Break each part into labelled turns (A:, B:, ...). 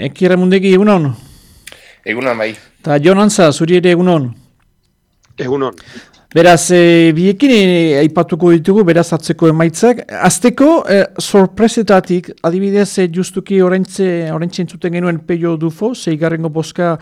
A: Ekira mundegi egunon?
B: Egunon, bai.
A: Ta Jonantza, zuri ere egunon?
C: Egunon.
A: Beraz, e, biekin e, aipatuko ditugu, beraz atzeko emaitzak. Azteko, e, sorpresetatik, adibidez, e, justuki orentze, orentze entzuten genuen peio dufo, zeigarrengo boska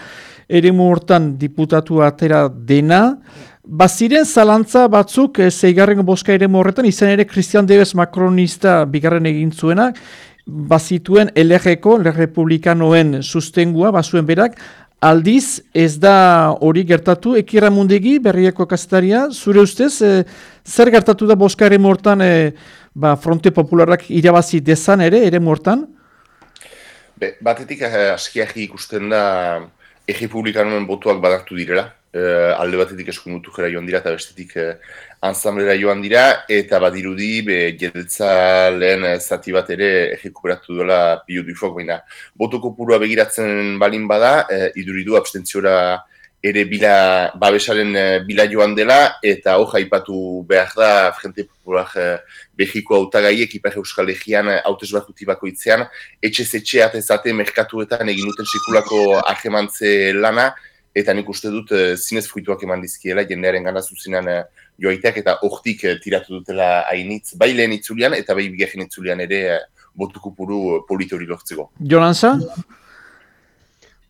A: ere hortan diputatu atera dena. Baziren zalantza batzuk, e, zeigarrengo boska ere horretan, izan ere Christian Debes makronista bigarren egin zuenak, bazituen LG-ko, Republikanoen sustengua, bazuen berak, aldiz ez da hori gertatu, ekira mundegi, berriako kastaria, zure ustez, e, zer gertatu da boska ere mortan, e, ba, fronte popularak irabazi dezan ere, ere mortan?
B: Be, batetik eh, askiak ikusten da errepublikanoen botuak badartu direla, uh, alde batetik eskundutu jera joan dira eta bestetik uh, ansamblera joan dira eta badirudi be jedetza lehen zati bat ere ejekuperatu duela pio dufok baina botoko purua begiratzen balin bada uh, iduridu abstentziora ere bila, babesaren bila joan dela eta hor jaipatu behar da Frente Popular uh, Behiko autagaiek Ipar Euskal Egean hautez bat bakoitzean etxez etxe atezate merkatuetan egin duten sekulako ahemantze lana eta nik uste dut e, zinez fruituak eman dizkiela, jendearen gana zuzenan e, joaiteak eta hortik e, tiratu dutela hainitz, bai lehen itzulian eta bai bigarren itzulian ere e, botuko puru politori lortzeko.
A: Jolanza?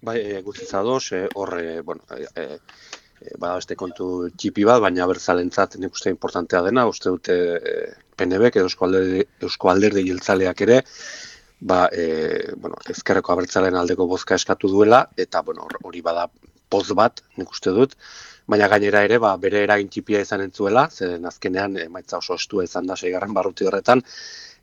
C: Bai, e, guztitza doz, horre, bueno, e, e, bada beste kontu txipi bat, baina bertzalentzat nik uste importantea dena, uste dute e, edo Eusko Alderdi Giltzaleak ere, ba, e, bueno, ezkerreko abertzalen aldeko bozka eskatu duela, eta bueno, hori bada poz bat, nik uste dut, baina gainera ere, ba, bere eragin txipia izan entzuela, zen azkenean, emaitza oso estua izan da, seigarren barruti horretan,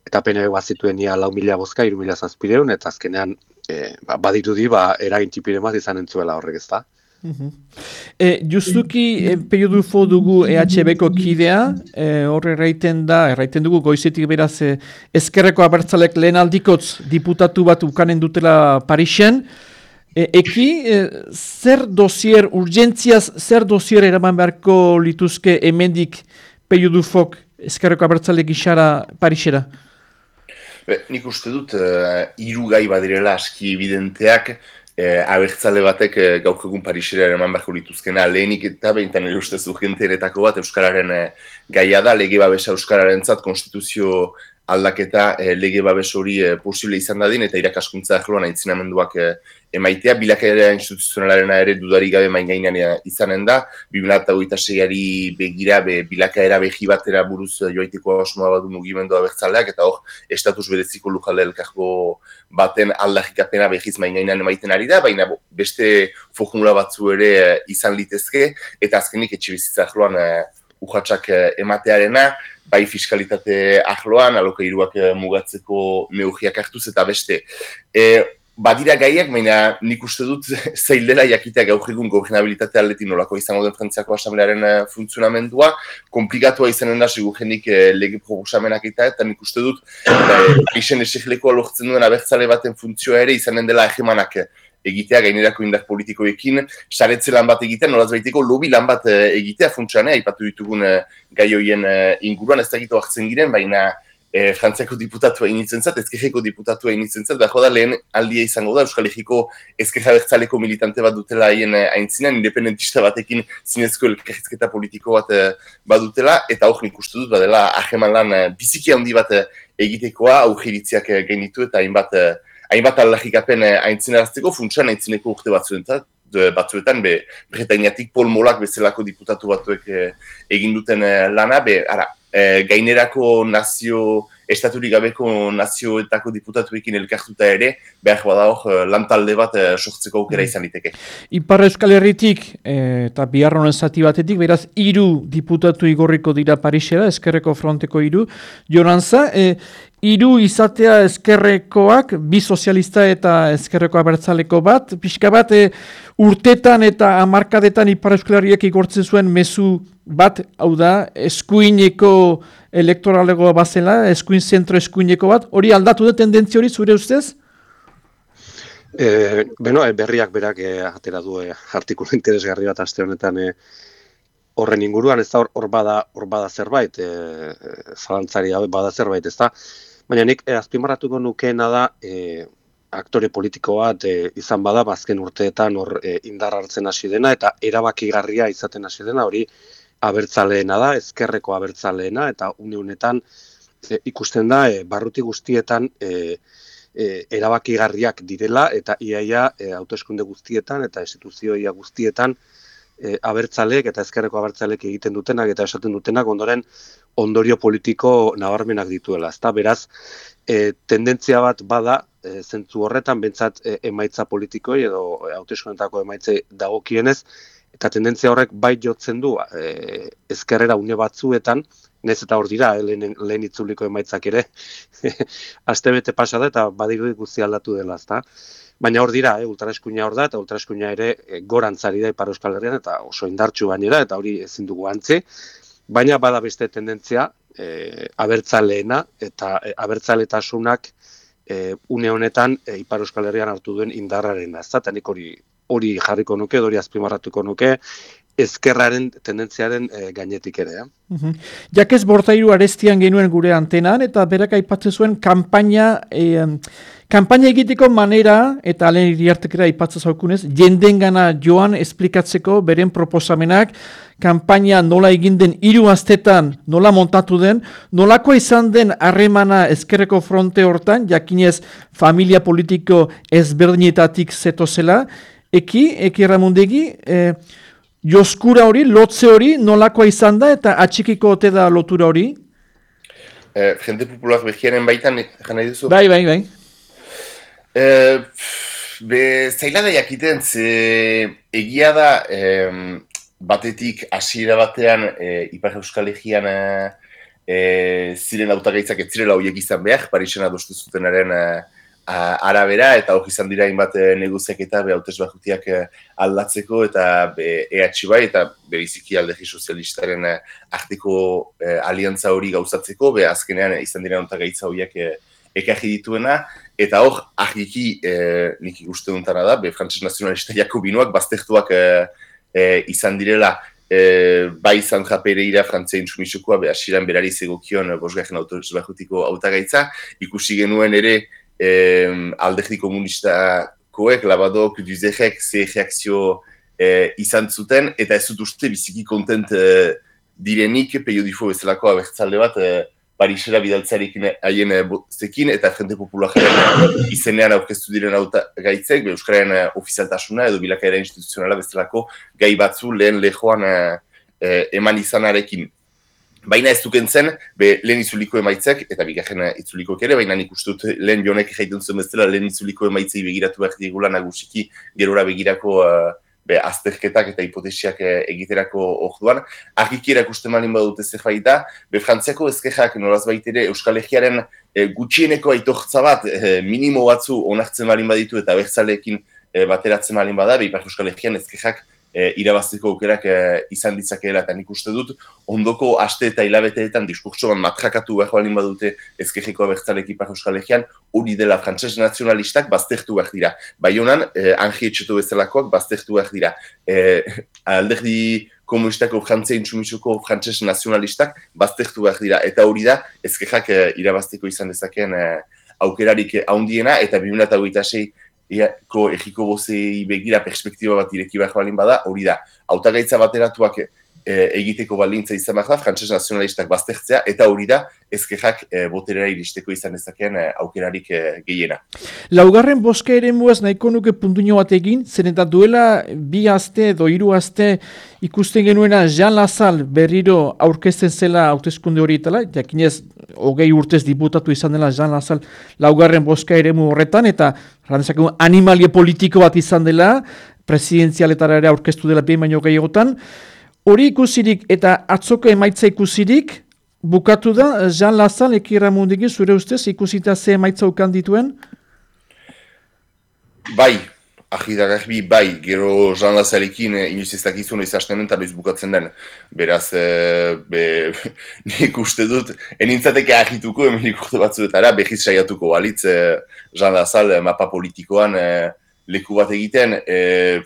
C: eta pene bat zituen ia lau mila bozka, iru mila zazpireun, eta azkenean, e, ba, badirudi, ba, eragin txipire bat izan entzuela horrek ez da.
A: E, justuki e, periodufo dugu EHB-ko kidea, e, horre erraiten da, erraiten dugu goizetik beraz e, ezkerreko abertzalek lehen aldikotz diputatu bat ukanen dutela Parixen, E, eki, e, zer dosier, urgentziaz, zer dosier eraman beharko lituzke emendik peio du fok eskarreko abertzale gixara Parisera?
B: Be, nik uste dut, uh, iru gai badirela aski evidenteak, uh, abertzale batek uh, gauk egun Parisera eraman beharko lituzkena, lehenik eta behintan ere uste zu bat Euskararen uh, gaia da, lege babesa Euskararen zat, konstituzio aldaketa e, lege babes hori e, posible izan dadin eta irakaskuntza ahloan aitzinamenduak e, emaitea, bilakaera instituzionalarena ere dudari gabe main gainean izanen da, 2008 begira be, bilakaera behi batera buruz joaiteko osmoa badu mugimendua bertzaleak, eta hor, estatus bereziko lujalde elkargo baten aldarikapena behiz main gainean emaiten ari da, baina beste formula batzu ere izan litezke, eta azkenik etxe bizitza ahloan urratxak ematearena, bai fiskalitate ahloan, alokairuak eh, mugatzeko neurriak hartuz eta beste. E, badira gaiak, baina nik uste dut zeil dela jakitea gaur egun gobernabilitate aldetik nolako izango den Frantziako Asamblearen eh, funtzionamendua, komplikatua izanen da segur jenik eh, lege proposamenak eta eta nik uste dut isen esekleko lortzen duen abertzale baten funtzioa ere izanen dela egemanak egitea gainerako indar politikoekin, saretze lan bat egitea, nolaz baiteko lobi lan bat eh, egitea funtsian, aipatu ditugun eh, gai hoien eh, inguruan, ez dakitu hartzen giren, baina e, frantziako diputatua initzen zat, ezkerreko diputatua initzen zat, da lehen aldia izango da, Euskal Herriko ezkerra bertzaleko militante bat dutela haien haintzinean, independentista batekin zinezko elkarrizketa politiko bat badutela, eta hor nik uste dut, badela, aheman lan biziki handi bat egitekoa, aurriritziak gainitu eta hainbat hainbat aldarrikapen eh, aintzinerazteko funtsan aintzineko urte batzuetan, batzuetan, be, Bretainiatik Paul Molak bezalako diputatu batzuek eh, egin duten eh, lana, be, ara, gainerako nazio, estaturik gabeko nazioetako diputatuekin elkartuta ere, behar bada hor lantalde bat sortzeko aukera mm. izan liteke.
A: Ipar Euskal Herritik, eta biharronen zati batetik, beraz, hiru diputatu igorriko dira Parisera, eskerreko fronteko hiru, Joranza, e, Hiru izatea ezkerrekoak, bi sozialista eta ezkerreko abertzaleko bat, pixka bat e, urtetan eta amarkadetan ipar eusklariak igortzen zuen mezu bat, hau da, eskuineko elektoralego bazela, eskuin zentro eskuineko bat, hori aldatu da tendentzia hori zure ustez?
C: E, beno, e, berriak berak e, atera du e, artikulu interesgarri bat aste honetan e, horren inguruan, ez da hor, bada, hor bada zerbait, e, zalantzari bada zerbait, ez da, Baina nik eh, azpimarratuko nukeena da, eh, aktore politiko bat e, izan bada, bazken ba, urteetan hor e, indar hartzen hasi dena, eta erabakigarria izaten hasi dena, hori abertzaleena da, ezkerreko abertzaleena, eta une honetan e, ikusten da, e, barruti guztietan e, e, erabakigarriak direla, eta iaia e, autoeskunde guztietan, eta instituzioia guztietan, e, abertzalek eta ezkerreko abertzalek egiten dutenak eta esaten dutenak ondoren ondorio politiko nabarmenak dituela. Ezta beraz, e, tendentzia bat bada e, zentzu horretan bentsat e, emaitza politikoi edo hauteskunetako emaitze dagokienez eta tendentzia horrek bai jotzen du e, ezkerrera une batzuetan, nez eta hor dira, lehen, lehen itzuliko emaitzak ere, astebete pasa da eta badiru guzti aldatu dela, ezta? Baina hor dira, eh, ultraeskuina hor da, eta ultraeskuina ere e, gorantzari da Ipar Euskal Herrian, eta oso indartsu gainera, eta hori ezin dugu antzi. Baina bada beste tendentzia, e, abertzaleena, eta e, abertzaletasunak e, une honetan e, Ipar Euskal Herrian hartu duen indarraren da. Nik hori, hori jarriko nuke, hori azpimarratuko nuke, ezkerraren tendentziaren e, gainetik ere. Eh?
A: Mm Jakez bortairu arestian genuen gure antenan, eta berak aipatzen zuen kampaina, e, kampaina egiteko manera, eta alen iriartekera aipatzen zaukunez, jenden gana joan esplikatzeko beren proposamenak, kampaina nola egin den hiru astetan nola montatu den, nolako izan den harremana ezkerreko fronte hortan, jakinez familia politiko ezberdinetatik zetozela, eki, eki ramundegi, eh, joskura hori, lotze hori, nolakoa izan da eta atxikiko ote da lotura hori?
B: Eh, jende popular behiaren baitan, jana duzu?
A: Bai, bai, bai.
B: Eh, be, zaila da jakiten, ze egia da eh, batetik hasiera batean eh, Ipar Euskal Egean eh, eh, ziren autagaitzak ez zirela horiek izan behar, Parisen adostu zutenaren eh, arabera eta hori izan dira inbat eh, negoziak eta be hautez bajutiak eh, aldatzeko eta be, EH bai eta beriziki aldegi sozialistaren eh, arteko aliantza hori gauzatzeko, be azkenean izan dira onta gaitza horiak ekarri dituena, eta hor, argiki nik ikuste duntara da, be frantses nazionalista jakobinoak baztertuak izan direla. E, bai izan japere ira frantzea intsumisokoa, be asiran berari zegokion bosgarren autores bajutiko autagaitza, ikusi genuen ere eh, alderdi komunistakoek, labadok, duzerek, ze reakzio eh, izan zuten, eta ez dut uste biziki kontent eh, direnik, peio difo bezalako abertzalde bat, eh, Parisera bidaltzarekin haien zekin, eta Frente Populararen izenean aurkeztu diren auta gaitzek, Euskararen ofizialtasuna edo bilakaera instituzionala bezalako gai batzu lehen lehoan eh, eh, eman izanarekin. Baina ez duken zen, be, lehen itzuliko emaitzek, eta bigarren itzuliko ere, baina nik dut lehen jonek jaiten zuen bezala, lehen itzuliko emaitzei begiratu behar digula nagusiki gerora begirako uh, be, azterketak eta hipotesiak uh, egiterako orduan. Argiki erakusten malin badute zerbait da, be, frantziako ezkejak nolaz baitere Euskal Herriaren uh, gutxieneko aitortza bat, uh, minimo batzu onartzen malin baditu eta bertzaleekin uh, bateratzen malin bada, be, Euskal Herrian ezkejak e, irabazteko aukerak e, izan ditzakeela eta nik uste dut ondoko aste eta hilabeteetan diskurtsoan matrakatu behar balin badute ezkejeko abertzalek ipar euskal egean hori dela frantses nazionalistak baztertu behar dira. Bai honan, e, anji etxetu bezalakoak baztertu behar dira. E, alderdi komunistako frantzea intsumisoko frantses nazionalistak baztertu behar dira. Eta hori da ezkejak e, irabazteko izan dezakeen e, aukerarik haundiena eta 2006 Eako egiko bozei begira perspektiba bat ireki behar balin bada, hori da, autagaitza bateratuak e, egiteko balintza izan behar da, frantses nazionalistak baztertzea, eta hori da, ezkerrak e, boterera iristeko izan ezakean e, aukerarik e, gehiena.
A: Laugarren boske ere muaz nahiko nuke puntuño bat egin, zen eta duela bi aste edo hiru aste ikusten genuena Jean Lazal berriro aurkezten zela hauteskunde hori etala, jakinez hogei urtez diputatu izan dela Jean Lazal laugarren boska ere horretan, eta animalie politiko bat izan dela, presidenzialetara ere aurkeztu dela behin baino gehiagotan, hori ikusirik eta atzoko emaitza ikusirik, bukatu da, Jean Lazal ekirra mundegi, zure ustez, ikusita ze emaitza ukan dituen?
B: Bai, ahi bai, gero Jean Lazarekin eh, inoiz ez dakizun ez hasten eta noiz bukatzen den. Beraz, eh, be, nik uste dut, enintzateke ahituko, hemen urte batzuetara, behiz saiatuko balitz eh, Jean Lazal eh, mapa politikoan eh, leku bat egiten, eh,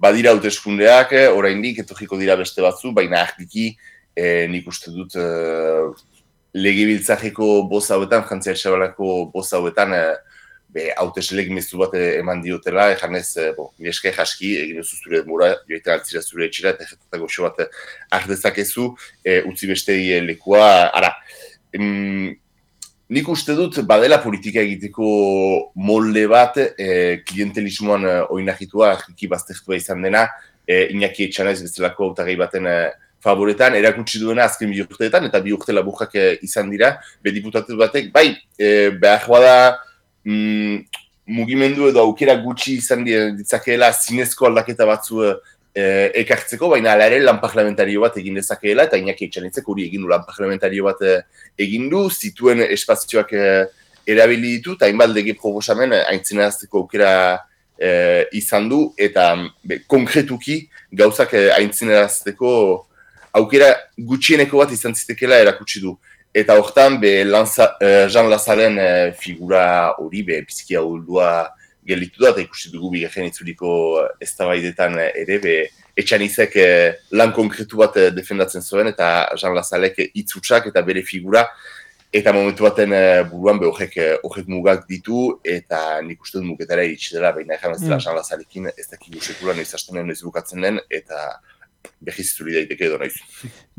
B: badira hauteskundeak, eh, oraindik etorriko dira beste batzu, baina ahitiki eh, nik uste dut eh, legibiltzareko boz hauetan, jantzia esabalako boz hauetan, eh, be, hauteselek mezu bat eman diotela, janez, e, bo, eske jaski, egin duzu zure demora, joetan altzira zure etxera, eta jetatako xo bat ardezakezu, e, utzi bestei lekua, ara, em, nik uste dut badela politika egiteko molde bat, e, klientelismoan e, oinahitua, jiki baztertua izan dena, e, Iñaki Etxanez bezalako autagai baten e, favoretan, erakutsi duena azken bi urteetan, eta bi urte laburrak e, izan dira, be diputatu batek, bai, e, behar bada mm, mugimendu edo aukera gutxi izan ditzakeela zinezko aldaketa batzu e, ekartzeko, baina ala ere lan parlamentario bat egin dezakeela, eta Iñaki Etxanetzek hori egin du lan parlamentario bat e, egin du, zituen espazioak e, erabili ditu, eta hainbat lege proposamen aintzinerazteko aukera e, izan du, eta be, konkretuki gauzak e, aintzinerazteko aukera gutxieneko bat izan zitekela erakutsi du. Eta hortan, be, lanza, e, Jean Lazaren e, figura hori, be, biziki ahuldua gelitu da, eta ikusi dugu bigarren itzuliko ez ere, be, etxan izek e, lan konkretu bat defendatzen zuen, eta Jean Lazarek itzutsak eta bere figura, Eta momentu baten uh, buruan be horrek, uh, mugak ditu, eta nik uste dut muketara iritsi dela, baina ezan ez dela mm. ez dakigu sekulan ez astanen ez bukatzen den, eta behiz zuri daiteke edo nahiz.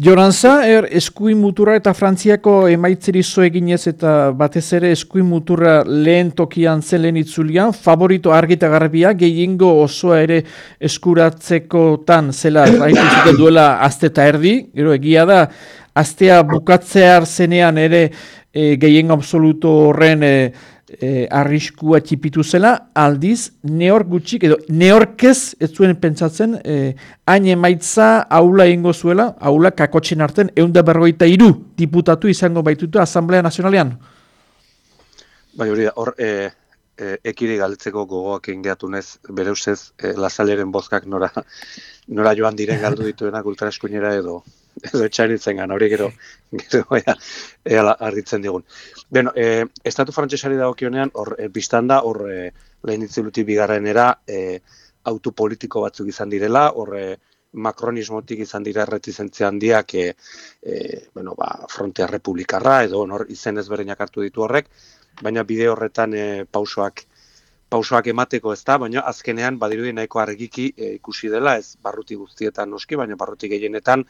A: Joranza, er, eskuin mutura eta frantziako emaitzeri zo eginez eta batez ere eskuin mutura lehen tokian zen lehen itzulian, favorito argita garbia, gehiengo osoa ere eskuratzeko tan zela, haitu duela azte eta erdi, gero egia da, astea bukatzear zenean ere e, gehien absoluto horren e, e, arriskua txipitu zela, aldiz, neor gutxik, edo neorkez ez zuen pentsatzen, e, hain emaitza aula ingo zuela, aula kakotxen arten, eunda berroita iru diputatu izango baitutu Asamblea Nazionalean.
C: Bai, hori da, hor, e, e, ekiri galtzeko gogoak ingeatunez, bere ustez, e, lazaleren bozkak nora, nora joan diren galdu dituenak ultraeskuinera edo, edo etxainitzen gan, hori gero, gero ea, ea argitzen digun. Beno, e, estatu frantsesari dagokionean, hor, e, biztan da, hor, e, lehen itziluti bigarrenera, e, autopolitiko batzuk izan direla, hor, e, makronismotik izan dira erretizentzia handiak e, e, bueno, ba, frontea republikarra edo hor izen ezberdinak hartu ditu horrek, baina bide horretan e, pausoak pausoak emateko ez da, baina azkenean badirudi nahiko argiki e, ikusi dela, ez barruti guztietan noski, baina barruti gehienetan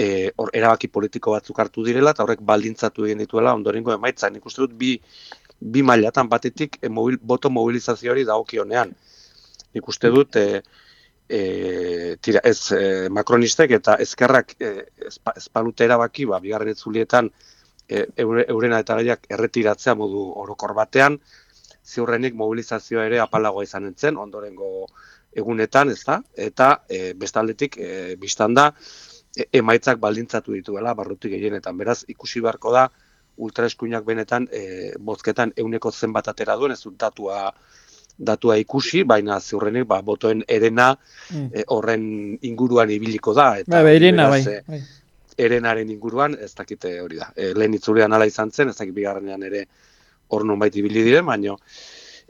C: e, or, erabaki politiko batzuk hartu direla, eta horrek baldintzatu egin dituela ondorengo emaitza. Nik uste dut bi, bi mailatan batetik e, mobil, boto mobilizazio hori dagokionean. Nik uste dut e, e, tira, ez e, makronistek eta ezkerrak e, ezpalute erabaki, ba, bigarren etzulietan e, eurena eta gaiak erretiratzea modu orokor batean, ziurrenik mobilizazioa ere apalagoa izan entzen, ondorengo egunetan, ez da? Eta e, bestaldetik, e, biztan da, emaitzak baldintzatu dituela barruti gehienetan. Beraz, ikusi beharko da, ultraeskuinak benetan e, bozketan euneko zenbat atera duen, ez datua, datua ikusi, baina ziurrenik ba, botoen erena mm. e, horren inguruan ibiliko da.
A: Eta, ba, ba erena, bai,
C: e, bai. Erenaren inguruan, ez dakite hori da. E, lehen itzulean ala izan zen, ez dakit bigarrenean ere hor non baiti ibili diren, baina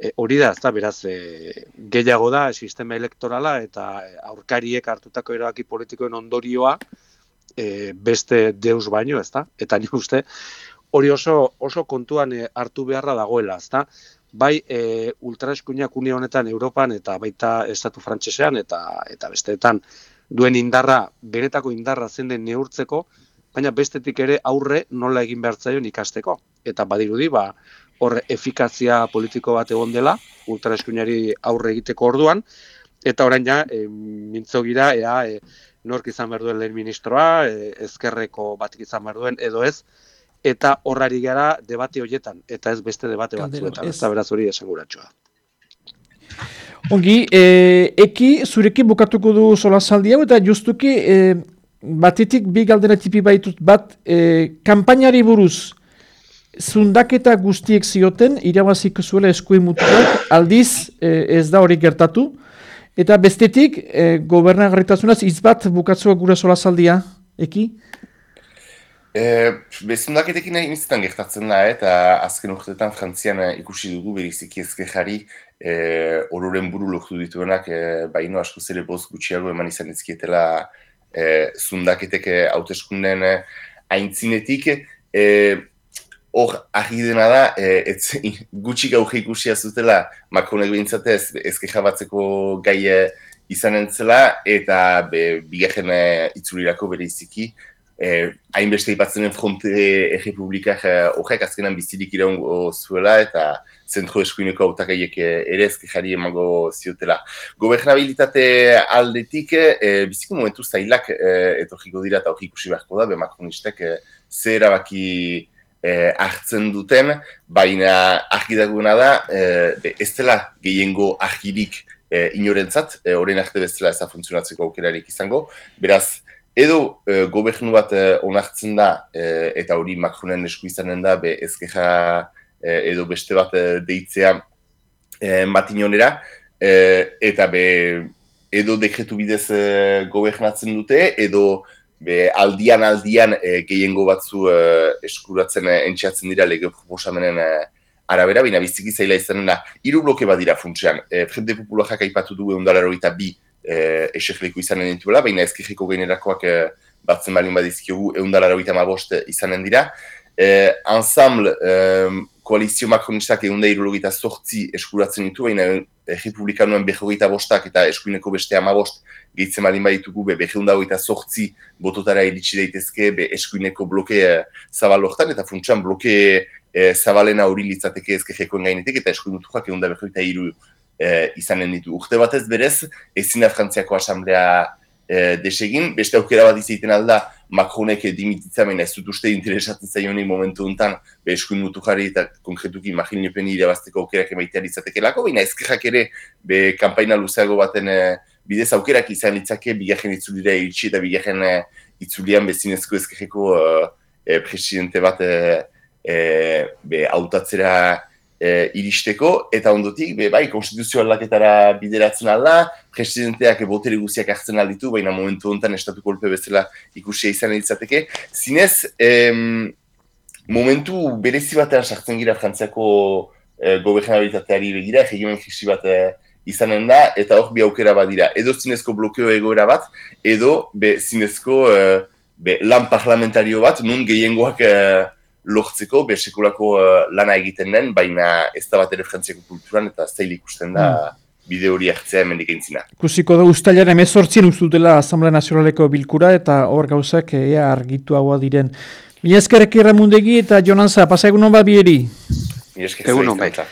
C: e, hori da, ezta beraz, e, gehiago da sistema elektorala eta aurkariek hartutako erabaki politikoen ondorioa e, beste deus baino, ezta? Eta nik uste hori oso oso kontuan e, hartu beharra dagoela, ezta? Bai, e, ultraeskuinak une honetan Europan eta baita estatu frantsesean eta eta besteetan duen indarra, benetako indarra zen den neurtzeko, baina bestetik ere aurre nola egin behar ikasteko. Eta badirudi, ba, hor efikazia politiko bat egon dela, ultraeskuinari aurre egiteko orduan, eta orain ja, e, mintzo gira, ea, e, nork izan behar duen lehen ministroa, e, ezkerreko bat izan behar duen, edo ez, eta horrari gara debate horietan, eta ez beste debate batzuetan, ez. Da beraz hori esanguratxoa.
A: Ongi, e, eki, zurekin bukatuko du sola saldi hau, eta justuki, e, batetik bi galdera tipi baitut bat, e, kampainari buruz, zundaketa guztiek zioten, irabazik zuela eskuen mutuak, aldiz eh, ez da hori gertatu. Eta bestetik, e, gobernagarritasunaz, izbat bukatzua gura sola zaldia, eki?
B: E, Bezundaketekin nahi niztan gertatzen da, eta azken urtetan frantzian ikusi dugu beriziki ezke jari, e, ororen buru lortu dituenak, e, baino asko zere boz gutxiago eman izan ezkietela e, zundaketek hauteskunden aintzinetik. E, hor argi dena da, e, etz, gutxi gauge ikusia zutela Macronek behintzatez ezkeja batzeko gai e, izan entzela, eta be, bigarren e, itzulirako bere iziki, eh, hainbeste ipatzen fronte errepublikak horrek azkenan bizirik iraungo zuela eta zentro eskuineko autakaiek ere ezkejari emango ziotela. Gobernabilitate aldetik, eh, biziko momentu zailak eh, etorriko dira eta hori ikusi beharko da, be makronistek eh, ze erabaki eh, hartzen duten, baina argi daguna da, eh, ez dela gehiengo argirik eh, inorentzat, eh, orain arte bezala ez funtzionatzeko aukerarik izango, beraz, edo e, gobernu bat e, onartzen da e, eta hori Macronen esku izanen da be ezkeja e, edo beste bat e, deitzea e, batinonera e, eta be edo dekretu bidez e, gobernatzen dute edo be aldian aldian e, gehiengo batzu e, eskuratzen e, entxeatzen dira lege proposamenen e, arabera, bina biziki zaila izanen da, hiru bloke bat dira funtsean. E, Frente Populajak aipatu du egun eta bi eh, esekleku izanen dituela, baina ezkirriko gainerakoak eh, batzen balin badizkiogu eundala ma bost izanen dira. Eh, ensemble, eh, koalizio makronistak eunda irologita sortzi eskuratzen ditu, baina eh, republikanuen behogeita bostak eta eskuineko beste ama bost gehitzen balin baditugu, be, beheunda hogeita sortzi bototara iritsi daitezke, be, eskuineko bloke eh, zabal hortan, eta funtsan bloke eh, zabalena hori litzateke ezkerrekoen gainetik, eta eskuinutuak eunda behogeita iru e, izanen ditu. Urte batez berez, ezin da Frantziako asamblea e, desegin, beste aukera bat izaiten alda, Macronek dimititza baina ez dut uste interesatzen zaionik momentu honetan, be eskuin mutu jarri eta konkretuki Marine Le Pen irabazteko aukerak emaitean izatekelako, baina ezkerrak ere, be kampaina luzeago baten e, bidez aukerak izan litzake, bigarren itzulira iritsi eta bigarren e, itzulian bezinezko ezkerreko e, presidente bat e, e, be autatzera e, iristeko, eta ondotik, be, bai, konstituzio aldaketara bideratzen alda, presidenteak botere guziak hartzen alditu, baina momentu honetan estatu kolpe bezala ikusia izan editzateke. Zinez, em, momentu berezi batean sartzen gira frantziako e, gobernabilitateari begira, egimen krisi bat e, izanen da, eta hor bi aukera badira. Edo zinezko blokeo egoera bat, edo be, zinezko e, be, lan parlamentario bat, nun gehiengoak e, lortzeko besekulako uh, lana egiten den, baina ez da bat ere frantziako kulturan eta zail ikusten da mm. bide hori hartzea hemen dikentzina.
A: Kusiko da ustailaren emezortzien ustutela Asamblea Nazionaleko bilkura eta hor gauzak ea argitu haua diren. Mila eskerrek irramundegi eta Jonanza, pasa egunon bat bieri?
B: Mila eskerrek